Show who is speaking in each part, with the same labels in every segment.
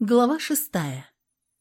Speaker 1: Глава шестая.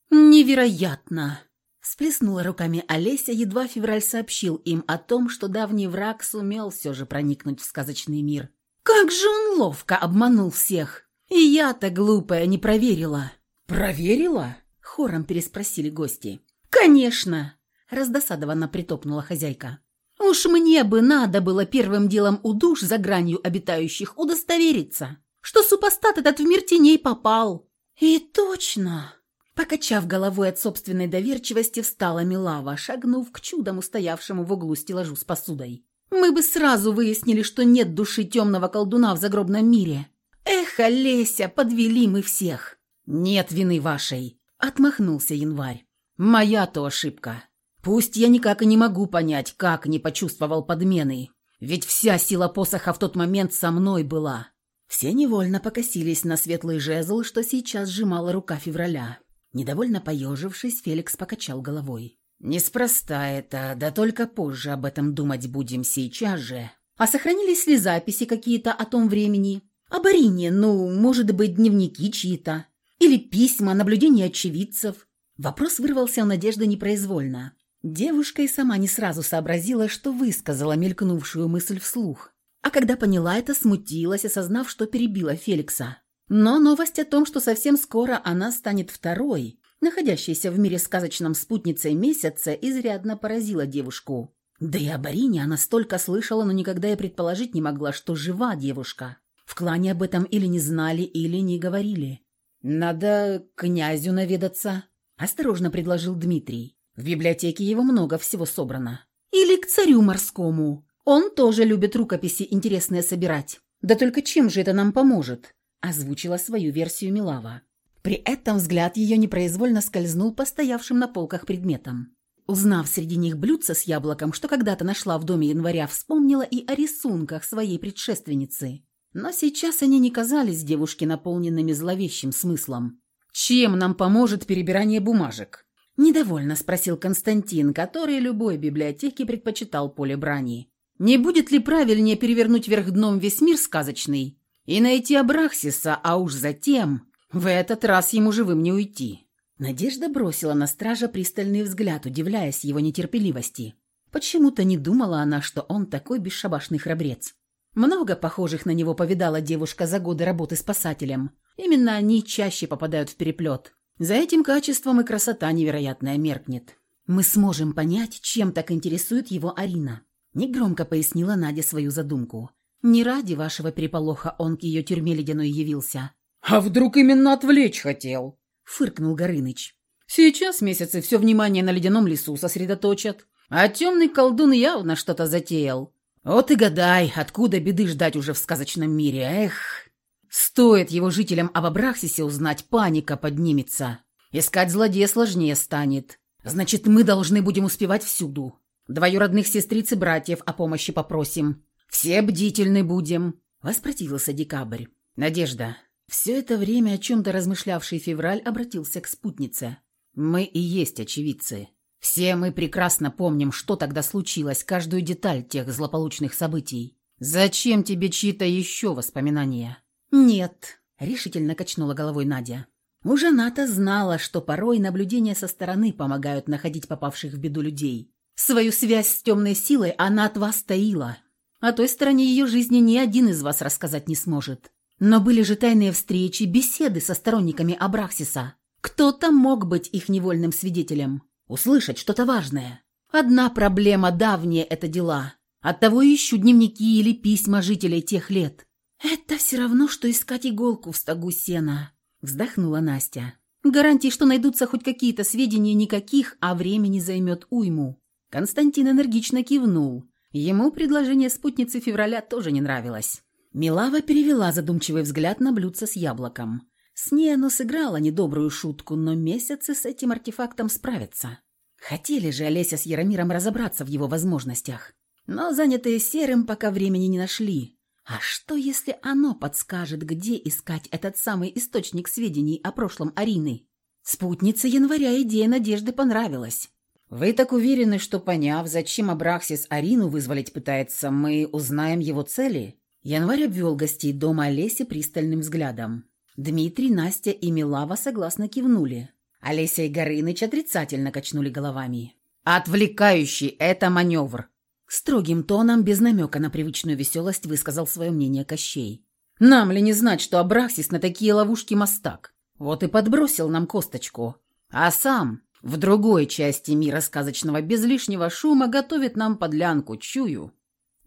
Speaker 1: «Невероятно!» – всплеснула руками Олеся, едва февраль сообщил им о том, что давний враг сумел все же проникнуть в сказочный мир. «Как же он ловко обманул всех! И я-то, глупая, не проверила!» «Проверила?» – хором переспросили гости. «Конечно!» – раздосадованно притопнула хозяйка. «Уж мне бы надо было первым делом у душ за гранью обитающих удостовериться, что супостат этот в мир теней попал!» «И точно!» Покачав головой от собственной доверчивости, встала Милава, шагнув к чудом устоявшему в углу стеллажу с посудой. «Мы бы сразу выяснили, что нет души темного колдуна в загробном мире. Эх, Олеся, подвели мы всех!» «Нет вины вашей!» — отмахнулся январь. «Моя-то ошибка. Пусть я никак и не могу понять, как не почувствовал подмены. Ведь вся сила посоха в тот момент со мной была. Все невольно покосились на светлый жезл, что сейчас сжимала рука февраля. Недовольно поежившись, Феликс покачал головой. «Неспроста это, да только позже об этом думать будем сейчас же. А сохранились ли записи какие-то о том времени? Об Арине, ну, может быть, дневники чьи-то? Или письма, наблюдения очевидцев?» Вопрос вырвался у Надежды непроизвольно. Девушка и сама не сразу сообразила, что высказала мелькнувшую мысль вслух. А когда поняла это, смутилась, осознав, что перебила Феликса. Но новость о том, что совсем скоро она станет второй, находящейся в мире сказочном спутницей месяца, изрядно поразила девушку. Да и о Барине она столько слышала, но никогда и предположить не могла, что жива девушка. В клане об этом или не знали, или не говорили. «Надо князю наведаться», – осторожно предложил Дмитрий. «В библиотеке его много всего собрано». «Или к царю морскому», он тоже любит рукописи интересные собирать. Да только чем же это нам поможет?» Озвучила свою версию Милава. При этом взгляд ее непроизвольно скользнул по стоявшим на полках предметам. Узнав среди них блюдце с яблоком, что когда-то нашла в доме января, вспомнила и о рисунках своей предшественницы. Но сейчас они не казались девушке наполненными зловещим смыслом. «Чем нам поможет перебирание бумажек?» Недовольно спросил Константин, который любой библиотеке предпочитал поле брани. Не будет ли правильнее перевернуть вверх дном весь мир сказочный и найти Абрахсиса, а уж затем в этот раз ему живым не уйти? Надежда бросила на стража пристальный взгляд, удивляясь его нетерпеливости. Почему-то не думала она, что он такой бесшабашный храбрец. Много похожих на него повидала девушка за годы работы спасателем. Именно они чаще попадают в переплет. За этим качеством и красота невероятная меркнет. Мы сможем понять, чем так интересует его Арина. Негромко пояснила Надя свою задумку. «Не ради вашего переполоха он к ее тюрьме ледяной явился».
Speaker 2: «А вдруг именно отвлечь хотел?»
Speaker 1: — фыркнул Горыныч.
Speaker 2: «Сейчас месяцы все внимание на ледяном лесу сосредоточат, а темный колдун явно что-то затеял. Вот и гадай, откуда беды ждать уже в сказочном мире, эх!» Стоит его жителям об Абрахсисе узнать, паника поднимется. Искать злодея сложнее станет. Значит, мы должны будем успевать всюду. Двоюродных сестриц и братьев о помощи попросим. Все бдительны будем», — воспротивился Декабрь. «Надежда». Все это время о чем-то размышлявший февраль обратился к спутнице. «Мы и есть очевидцы. Все мы прекрасно помним, что тогда случилось, каждую деталь тех злополучных событий. Зачем тебе чьи-то еще воспоминания?»
Speaker 1: «Нет», — решительно качнула головой Надя. Уже она-то знала, что порой наблюдения со стороны помогают находить попавших в беду людей. Свою связь с темной силой она от вас таила. О той стороне ее жизни ни один из вас рассказать не сможет. Но были же тайные встречи, беседы со сторонниками Абраксиса. Кто-то мог быть их невольным свидетелем, услышать что-то важное. Одна проблема давняя – это дела. Оттого ищу дневники или письма жителей тех лет. «Это все равно, что искать иголку в стогу сена», – вздохнула Настя. «Гарантий, что найдутся хоть какие-то сведения, никаких, а времени займет уйму. Константин энергично кивнул. Ему предложение спутницы февраля тоже не нравилось. Милава перевела задумчивый взгляд на блюдце с яблоком. С ней оно сыграло недобрую шутку, но месяцы с этим артефактом справятся. Хотели же Олеся с Яромиром разобраться в его возможностях. Но занятые серым пока времени не нашли. А что, если оно подскажет, где искать этот самый источник сведений о прошлом Арины? Спутнице января идея Надежды понравилась.
Speaker 2: «Вы так уверены, что, поняв, зачем Абрахсис Арину вызволить пытается, мы узнаем его цели?»
Speaker 1: Январь обвел гостей дома Олеси пристальным взглядом. Дмитрий, Настя и Милава согласно кивнули. Олеся и Горыныч отрицательно качнули головами.
Speaker 2: «Отвлекающий – это маневр!»
Speaker 1: Строгим тоном, без намека на привычную веселость, высказал свое мнение Кощей.
Speaker 2: «Нам ли не знать, что Абрахсис на такие ловушки мастак? Вот и подбросил нам косточку. А сам в другой части мира сказочного без лишнего шума готовит нам подлянку, чую.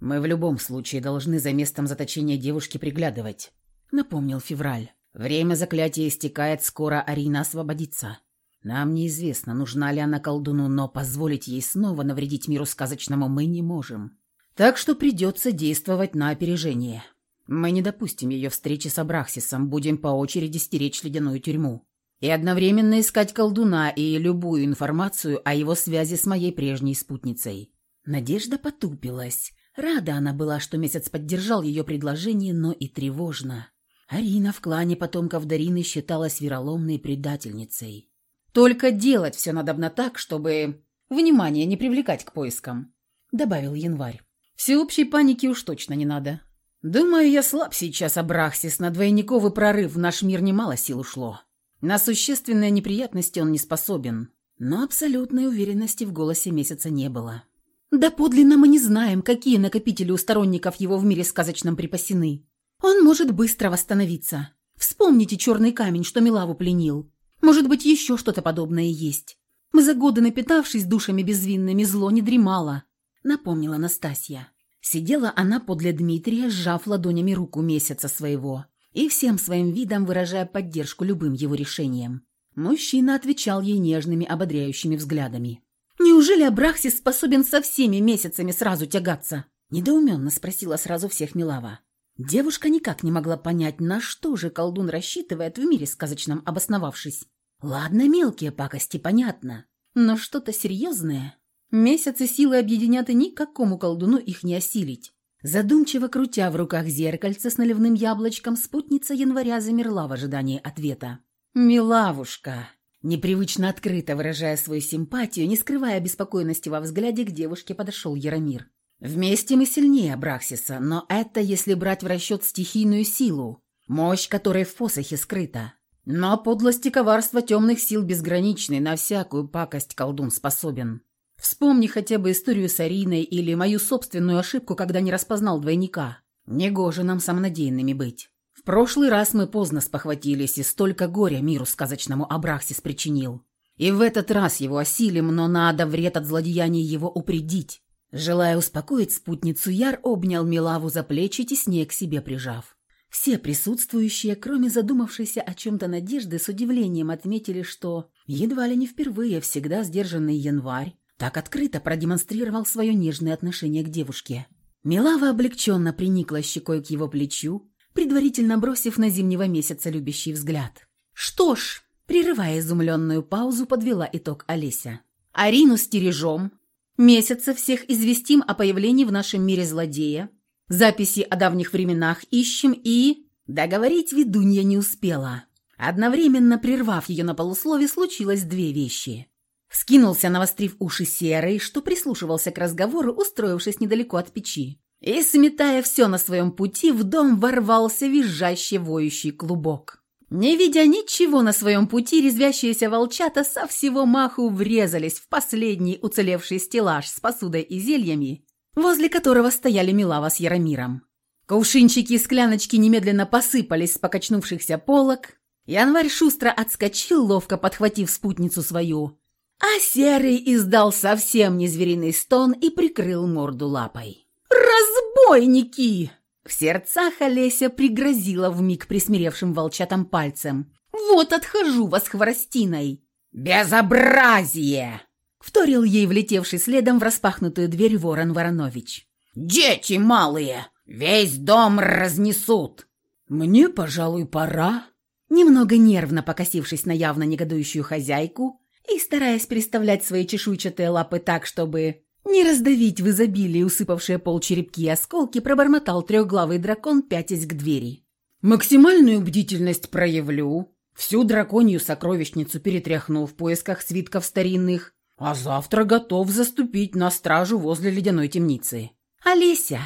Speaker 2: Мы в любом случае должны за местом заточения девушки приглядывать», — напомнил Февраль. «Время заклятия истекает, скоро Арина освободится. Нам неизвестно, нужна ли она колдуну, но позволить ей снова навредить миру сказочному мы не можем. Так что придется действовать на опережение. Мы не допустим ее встречи с Абрахсисом, будем по очереди стеречь ледяную тюрьму. И одновременно искать колдуна и любую информацию о его связи с моей прежней спутницей.
Speaker 1: Надежда потупилась. Рада она была, что месяц поддержал ее предложение, но и тревожно. Арина в клане потомков Дарины считалась вероломной предательницей.
Speaker 2: Только делать все надобно так, чтобы внимание не привлекать к поискам», — добавил Январь. «Всеобщей паники уж точно не надо. Думаю, я слаб сейчас, Абрахсис, на двойниковый прорыв в наш мир немало сил ушло. На существенные неприятности он не способен».
Speaker 1: Но абсолютной уверенности в голосе месяца не было. «Да подлинно мы не знаем, какие накопители у сторонников его в мире сказочном припасены. Он может быстро восстановиться. Вспомните черный камень, что Милаву пленил. Может быть, еще что-то подобное есть. Мы за годы напитавшись душами безвинными, зло не дремало», — напомнила Настасья. Сидела она подле Дмитрия, сжав ладонями руку месяца своего и всем своим видом выражая поддержку любым его решениям. Мужчина отвечал ей нежными, ободряющими взглядами. «Неужели Абрахсис способен со всеми месяцами сразу тягаться?» – недоуменно спросила сразу всех Милава. Девушка никак не могла понять, на что же колдун рассчитывает в мире сказочном обосновавшись. Ладно, мелкие пакости, понятно. Но что-то серьезное. Месяцы силы объединят, и никакому колдуну их не осилить. Задумчиво крутя в руках зеркальце с наливным яблочком, спутница января замерла в ожидании ответа. «Милавушка!» Непривычно открыто выражая свою симпатию, не скрывая беспокойности во взгляде, к девушке подошел Яромир. «Вместе мы сильнее Абрахсиса, но это если брать в расчет стихийную силу, мощь которой в посохе скрыта. Но подлость и коварство темных сил безграничны, на всякую пакость колдун способен. Вспомни хотя бы историю с Ариной или мою собственную ошибку, когда не распознал двойника. Негоже нам самонадеянными быть. В прошлый раз мы поздно спохватились, и столько горя миру сказочному Абрахсис причинил. И в этот раз его осилим, но надо вред от злодеяний его упредить. Желая успокоить спутницу, Яр обнял Милаву за плечи, теснее к себе прижав. Все присутствующие, кроме задумавшейся о чем-то надежды, с удивлением отметили, что едва ли не впервые всегда сдержанный январь так открыто продемонстрировал свое нежное отношение к девушке. Милава облегченно приникла щекой к его плечу, предварительно бросив на зимнего месяца любящий взгляд. «Что ж», прерывая изумленную паузу, подвела итог Олеся. «Арину стережем, месяца всех известим о появлении в нашем мире злодея, Записи о давних временах ищем и...» Договорить ведунья не успела. Одновременно прервав ее на полуслове, случилось две вещи. Скинулся, навострив уши серый, что прислушивался к разговору, устроившись недалеко от печи. И, сметая все на своем пути, в дом ворвался визжащий воющий клубок. Не видя ничего на своем пути, резвящиеся волчата со всего маху врезались в последний уцелевший стеллаж с посудой и зельями возле которого стояли Милава с Яромиром. Кувшинчики и скляночки немедленно посыпались с покачнувшихся полок. Январь шустро отскочил, ловко подхватив спутницу свою. А Серый издал совсем не звериный стон и прикрыл морду лапой. «Разбойники!» В сердцах Олеся пригрозила вмиг присмиревшим волчатам пальцем. «Вот отхожу вас хворостиной!» «Безобразие!» Вторил ей влетевший следом в распахнутую дверь ворон Воронович. «Дети малые! Весь дом разнесут!» «Мне, пожалуй, пора». Немного нервно покосившись на явно негодующую хозяйку и стараясь переставлять свои чешуйчатые лапы так, чтобы не раздавить в изобилии усыпавшие пол черепки и осколки, пробормотал трехглавый дракон, пятясь к двери. «Максимальную бдительность проявлю, всю драконью сокровищницу перетряхну в поисках свитков старинных, а завтра готов заступить на стражу возле ледяной темницы». «Олеся!»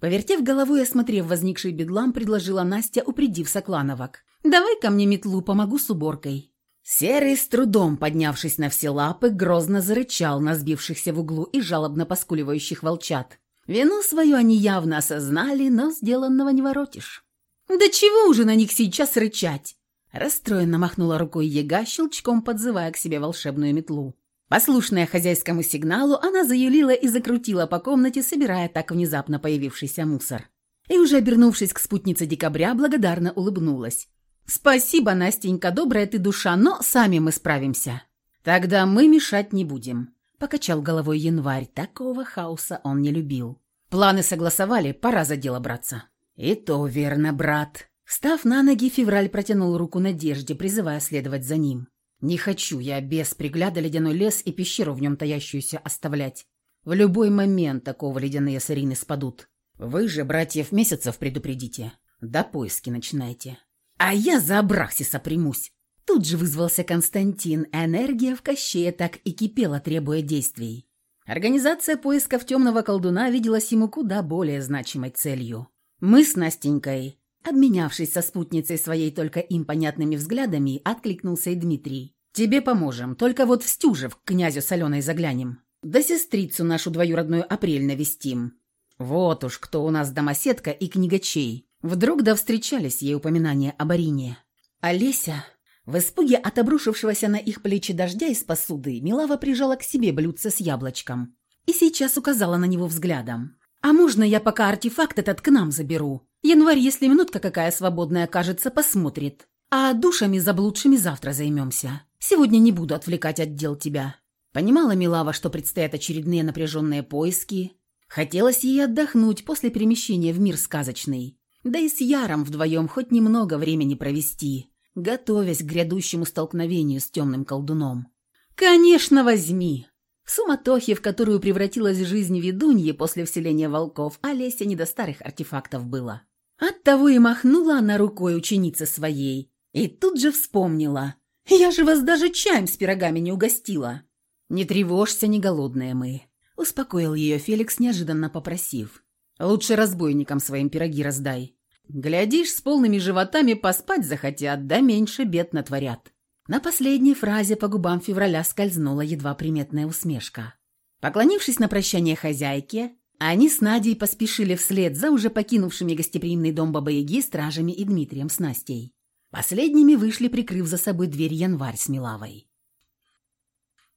Speaker 1: Повертев головой и осмотрев возникший бедлам, предложила Настя, упредив Соклановок. Давай ко мне метлу, помогу с уборкой».
Speaker 2: Серый, с трудом поднявшись на все лапы, грозно зарычал на сбившихся в углу и жалобно поскуливающих волчат. Вину свою они явно осознали, но сделанного не воротишь.
Speaker 1: «Да чего уже на них сейчас рычать?»
Speaker 2: Расстроенно махнула рукой яга, щелчком подзывая к себе волшебную метлу. Послушная хозяйскому сигналу, она заюлила и закрутила по комнате, собирая так внезапно появившийся мусор. И уже обернувшись к спутнице декабря, благодарно улыбнулась.
Speaker 1: «Спасибо, Настенька, добрая ты душа, но сами мы справимся».
Speaker 2: «Тогда мы мешать не будем», — покачал головой январь. Такого хаоса он не любил. «Планы согласовали, пора за дело браться». «И то верно, брат». Встав на ноги, Февраль протянул руку Надежде, призывая следовать за ним. «Не хочу я без пригляда ледяной лес и пещеру в нем таящуюся оставлять. В любой момент такого ледяные сарины спадут. Вы же братьев месяцев предупредите. До поиски начинайте».
Speaker 1: «А я за Абрахсиса примусь!» Тут же вызвался Константин. Энергия в Кощее так и кипела, требуя действий.
Speaker 2: Организация поисков темного колдуна виделась ему куда более значимой целью. Мы с Настенькой, обменявшись со спутницей своей только им понятными взглядами, откликнулся и Дмитрий. «Тебе поможем, только вот в Стюжев к князю Соленой заглянем. Да сестрицу нашу двоюродную апрель навестим. Вот уж кто у нас домоседка и книгачей. Вдруг да встречались ей упоминания об Арине.
Speaker 1: Олеся, в испуге от обрушившегося на их плечи дождя из посуды, Милава прижала к себе блюдце с яблочком и сейчас указала на него взглядом. «А можно я пока артефакт этот к нам заберу? Январь, если минутка какая свободная кажется, посмотрит. А душами заблудшими завтра займемся. Сегодня не буду отвлекать от дел тебя».
Speaker 2: Понимала Милава, что предстоят очередные напряженные поиски. Хотелось ей отдохнуть после перемещения в мир сказочный. Да и с Яром вдвоем хоть немного времени провести, готовясь к грядущему столкновению с темным колдуном.
Speaker 1: «Конечно, возьми!» В суматохе, в которую превратилась жизнь ведуньи после вселения волков, Олеся не до старых артефактов было. Оттого и махнула она рукой ученицы своей. И тут же вспомнила. «Я же вас даже чаем с пирогами не угостила!»
Speaker 2: «Не тревожься, не голодные мы», — успокоил ее Феликс, неожиданно попросив. «Лучше разбойникам своим пироги раздай. Глядишь, с полными животами поспать захотят, да меньше бед натворят». На последней фразе по губам февраля скользнула едва приметная усмешка. Поклонившись на прощание хозяйке, они с Надей поспешили вслед за уже покинувшими гостеприимный дом Бабы-Яги стражами и Дмитрием с Настей. Последними вышли, прикрыв за собой дверь январь с Милавой.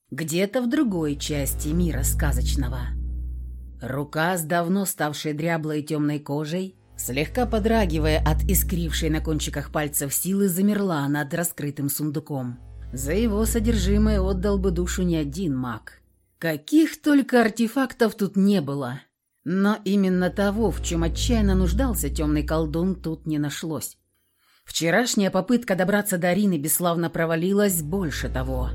Speaker 2: Где-то в другой части мира сказочного. Рука с давно ставшей дряблой темной кожей Слегка подрагивая от искрившей на кончиках пальцев силы, замерла над раскрытым сундуком. За его содержимое отдал бы душу не один маг. Каких только артефактов тут не было. Но именно того, в чем отчаянно нуждался темный колдун, тут не нашлось. Вчерашняя попытка добраться до Арины бесславно провалилась больше того.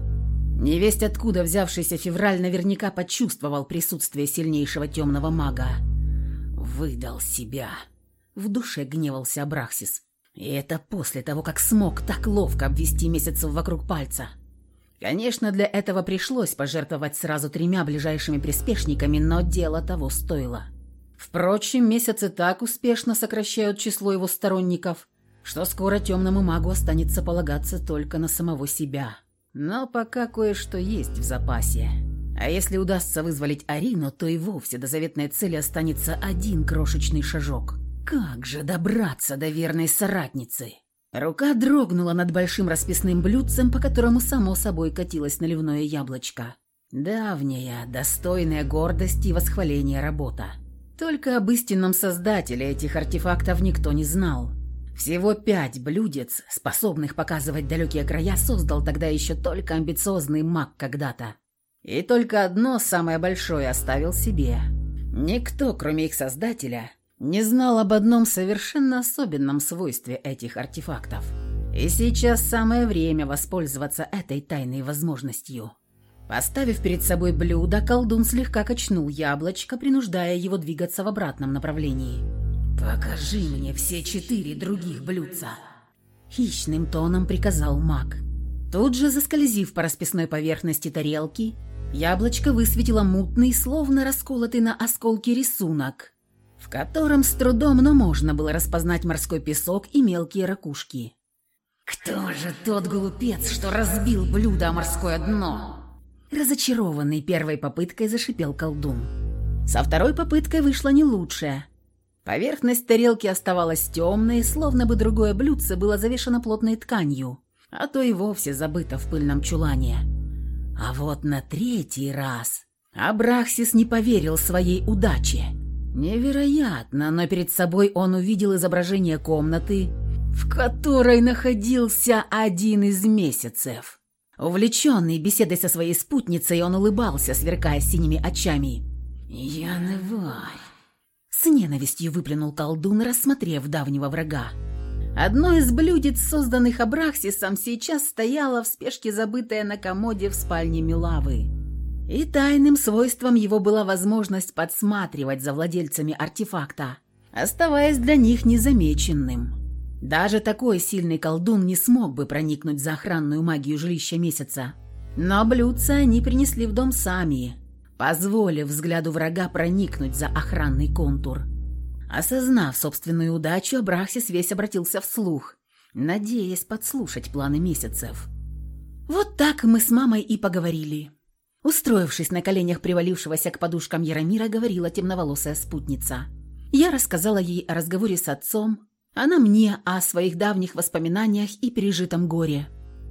Speaker 2: Невесть откуда взявшийся февраль наверняка почувствовал присутствие сильнейшего темного мага. Выдал себя. В душе гневался Абрахсис. И это после того, как смог так ловко обвести месяцев вокруг пальца. Конечно, для этого пришлось пожертвовать сразу тремя ближайшими приспешниками, но дело того стоило. Впрочем, месяцы так успешно сокращают число его сторонников, что скоро темному магу останется полагаться только на самого себя. Но пока кое-что есть в запасе. А если удастся вызволить Арину, то и вовсе до заветной цели останется один крошечный шажок – как же добраться до верной соратницы? Рука дрогнула над большим расписным блюдцем, по которому само собой катилось наливное яблочко. Давняя, достойная гордости и восхваления работа. Только об истинном создателе этих артефактов никто не знал. Всего пять блюдец, способных показывать далекие края, создал тогда еще только амбициозный маг когда-то. И только одно, самое большое, оставил себе. Никто, кроме их создателя, не знал об одном совершенно особенном свойстве этих артефактов. И сейчас самое время воспользоваться этой тайной возможностью. Поставив перед собой блюдо, колдун слегка качнул яблочко, принуждая его двигаться в обратном направлении. «Покажи мне все четыре других блюдца!» Хищным тоном приказал маг. Тут же, заскользив по расписной поверхности тарелки, яблочко высветило мутный, словно расколотый на осколки рисунок – в котором с трудом, но можно было распознать морской песок и мелкие ракушки.
Speaker 1: «Кто же тот глупец, что разбил блюдо о морское дно?» Разочарованный первой попыткой зашипел колдун. Со второй попыткой вышло не лучше. Поверхность тарелки оставалась темной, словно бы другое блюдце было завешено плотной тканью, а то и вовсе забыто в пыльном чулане. А вот на третий раз Абрахсис не поверил своей удаче. Невероятно, но перед собой он увидел изображение комнаты, в которой находился один из месяцев. Увлеченный беседой со своей спутницей, он улыбался, сверкая синими очами. «Я тварь!» С ненавистью выплюнул колдун, рассмотрев давнего врага. Одно из блюдец, созданных Абрахсисом, сейчас стояло в спешке забытое на комоде в спальне Милавы. И тайным свойством его была возможность подсматривать за владельцами артефакта, оставаясь для них незамеченным. Даже такой сильный колдун не смог бы проникнуть за охранную магию жилища месяца. Но блюдца они принесли в дом сами, позволив взгляду врага проникнуть за охранный контур. Осознав собственную удачу, Абрахсис весь обратился вслух, надеясь подслушать планы месяцев. Вот так мы с мамой и поговорили. Устроившись на коленях привалившегося к подушкам Яромира, говорила темноволосая спутница. Я рассказала ей о разговоре с отцом, она мне о своих давних воспоминаниях и пережитом горе.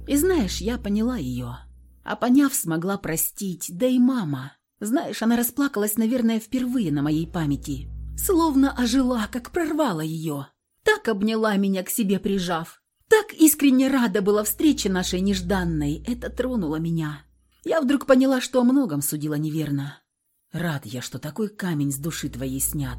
Speaker 1: И знаешь, я поняла ее. А поняв, смогла простить, да и мама. Знаешь, она расплакалась, наверное, впервые на моей памяти. Словно ожила, как прорвала ее. Так обняла меня к себе прижав. Так искренне рада была встрече нашей нежданной. Это тронуло меня. Я вдруг поняла, что о многом судила неверно. Рад я, что такой камень с души твоей снят.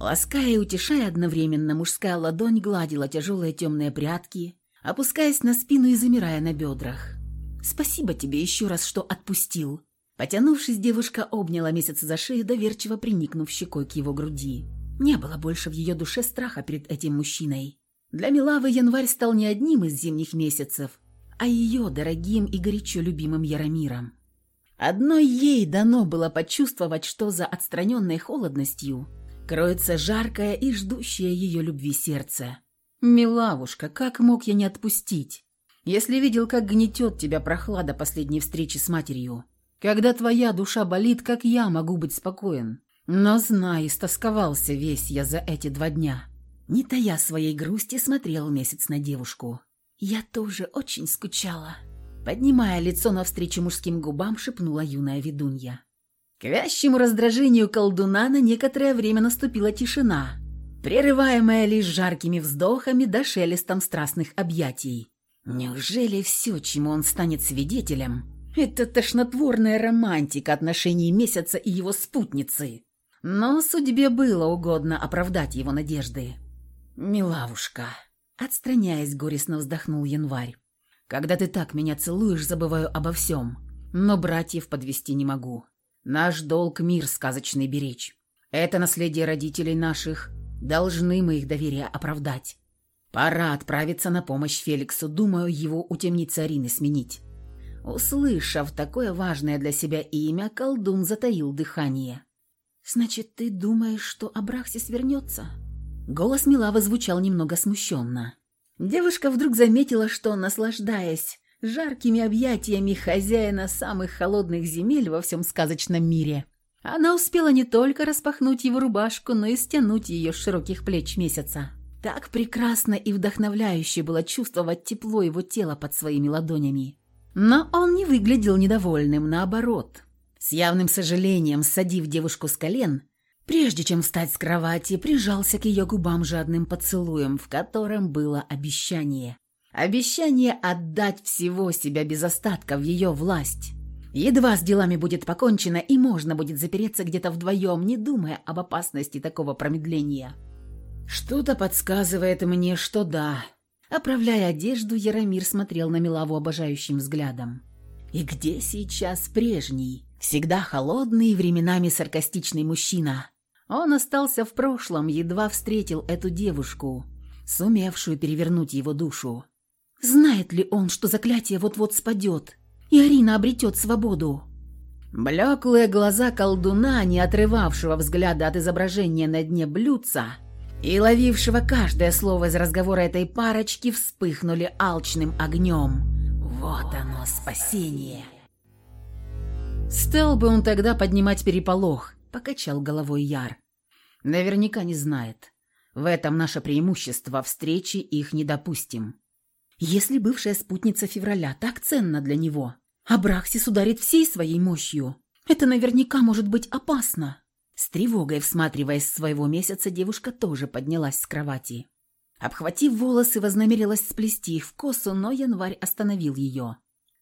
Speaker 1: Лаская и утешая одновременно, мужская ладонь гладила тяжелые темные прядки, опускаясь на спину и замирая на бедрах. «Спасибо тебе еще раз, что отпустил». Потянувшись, девушка обняла месяца за шею, доверчиво приникнув щекой к его груди. Не было больше в ее душе страха перед этим мужчиной. Для Милавы январь стал не одним из зимних месяцев, а ее дорогим и горячо любимым Яромиром. Одной ей дано было почувствовать, что за отстраненной холодностью кроется жаркое и ждущее ее любви сердце. «Милавушка, как мог я не отпустить? Если видел, как гнетет тебя прохлада последней встречи с матерью. Когда твоя душа болит, как я могу быть спокоен? Но, знай, истосковался весь я за эти два дня». Не тая своей грусти, смотрел месяц на девушку. «Я тоже очень скучала», — поднимая лицо навстречу мужским губам, шепнула юная ведунья. К вящему раздражению колдуна на некоторое время наступила тишина, прерываемая лишь жаркими вздохами да шелестом страстных объятий. Неужели все, чему он станет свидетелем, это тошнотворная романтика отношений месяца и его спутницы? Но судьбе было угодно оправдать его надежды. «Милавушка», Отстраняясь, горестно вздохнул январь. «Когда ты так меня целуешь, забываю обо всем. Но братьев подвести не могу. Наш долг мир сказочный беречь. Это наследие родителей наших. Должны мы их доверие оправдать. Пора отправиться на помощь Феликсу. Думаю, его у темницы Арины сменить». Услышав такое важное для себя имя, колдун затаил дыхание. «Значит, ты думаешь, что Абрахсис вернется?» Голос Милавы звучал немного смущенно. Девушка вдруг заметила, что, наслаждаясь жаркими объятиями хозяина самых холодных земель во всем сказочном мире, она успела не только распахнуть его рубашку, но и стянуть ее с широких плеч месяца. Так прекрасно и вдохновляюще было чувствовать тепло его тела под своими ладонями. Но он не выглядел недовольным, наоборот. С явным сожалением, садив девушку с колен, Прежде чем встать с кровати, прижался к ее губам жадным поцелуем, в котором было обещание. Обещание отдать всего себя без остатка в ее власть. Едва с делами будет покончено, и можно будет запереться где-то вдвоем, не думая об опасности такого промедления. Что-то подсказывает мне, что да. Оправляя одежду, Яромир смотрел на Милаву обожающим взглядом. И где сейчас прежний, всегда холодный временами саркастичный мужчина? Он остался в прошлом, едва встретил эту девушку, сумевшую перевернуть его душу. Знает ли он, что заклятие вот-вот спадет, и Арина обретет свободу? Блеклые глаза колдуна, не отрывавшего взгляда от изображения на дне блюдца, и ловившего каждое слово из разговора этой парочки вспыхнули алчным огнем. Вот оно, спасение.
Speaker 2: «Стал бы он тогда поднимать переполох», — покачал головой Яр. «Наверняка не знает. В этом наше преимущество, встречи их не допустим».
Speaker 1: Если бывшая спутница февраля так ценна для него, а Брахсис ударит всей своей мощью, это наверняка может быть опасно. С тревогой всматриваясь в своего месяца, девушка тоже поднялась с кровати. Обхватив волосы, вознамерилась сплести их в косу, но январь остановил ее.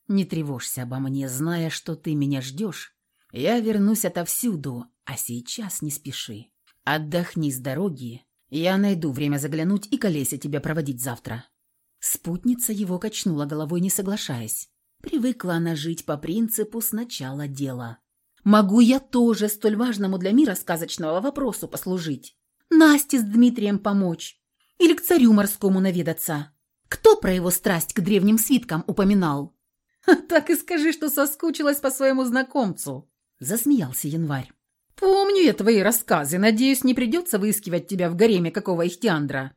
Speaker 1: «Не тревожься обо мне, зная, что ты меня ждешь. Я вернусь отовсюду, а сейчас не спеши. Отдохни с дороги. Я найду время заглянуть и колеся тебя проводить завтра». Спутница его качнула головой, не соглашаясь. Привыкла она жить по принципу «сначала дело». Могу я тоже столь важному для мира сказочного вопросу послужить? Насте с Дмитрием помочь? Или к царю морскому наведаться? Кто про его страсть к древним свиткам упоминал?
Speaker 2: «Так и скажи, что соскучилась по своему знакомцу», — засмеялся Январь. «Помню я твои рассказы. Надеюсь, не придется выискивать тебя в гареме какого ихтиандра».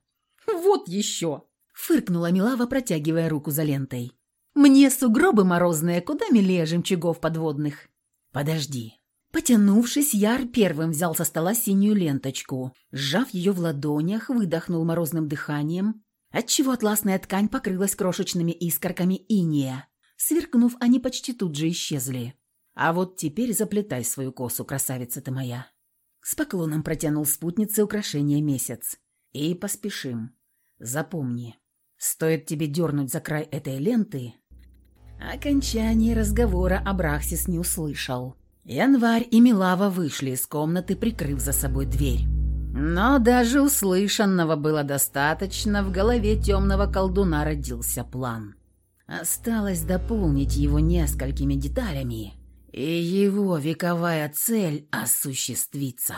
Speaker 2: «Вот еще!»
Speaker 1: — фыркнула Милава, протягивая руку за лентой. «Мне сугробы морозные куда милее жемчугов подводных. «Подожди». Потянувшись, Яр первым взял со стола синюю ленточку. Сжав ее в ладонях, выдохнул морозным дыханием, отчего атласная ткань покрылась крошечными искорками иния. Сверкнув, они почти тут же исчезли. «А вот теперь заплетай свою косу, красавица ты моя». С поклоном протянул спутнице украшение месяц. «И поспешим. Запомни, стоит тебе дернуть за край этой ленты, Окончание разговора Абрахсис не услышал. Январь и Милава вышли из комнаты, прикрыв за собой дверь. Но даже услышанного было достаточно, в голове темного колдуна родился план. Осталось дополнить его несколькими деталями, и его вековая цель осуществится.